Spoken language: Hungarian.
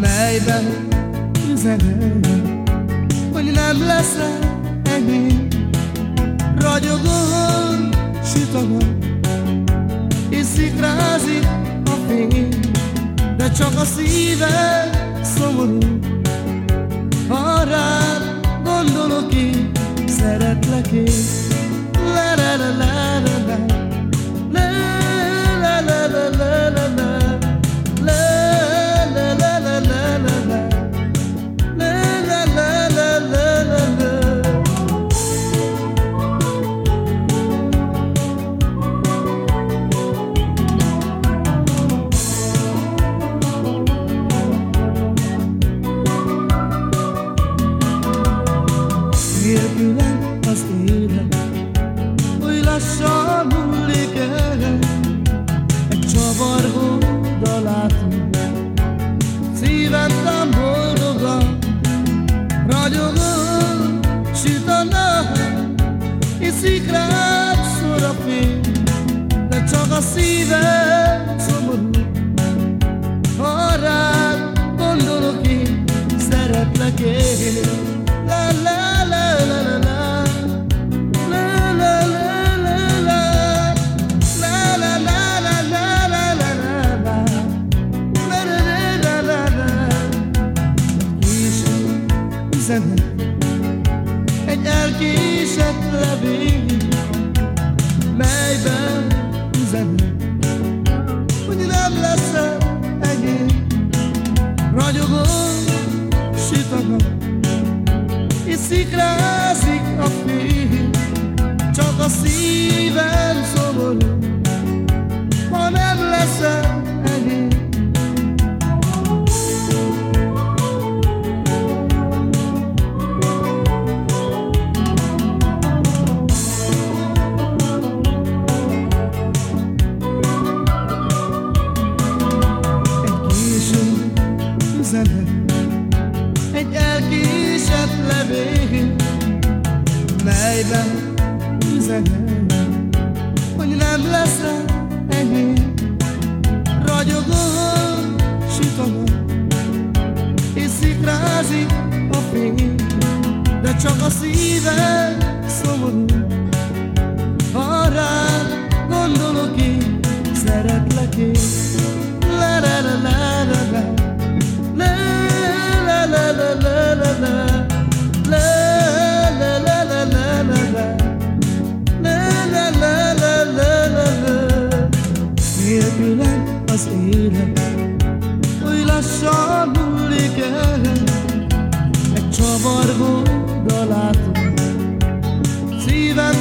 melyben üzenem, hogy nem leszel enyém. Ragyogom, de csak a szívem szomorú, ha rád gondolok én, szeretlek én. A szívem szomorú Ha rád gondolok én Szeretlek én Egy És szikrázik a fény Csak a szívem elkésett levél Melyben üzenem Hogy nem leszel enyém. Ragyogom, süt a nap És szikrázik a fény De csak a szívem az élet, oly lassan hullik el, egy csavargó dalát, szívem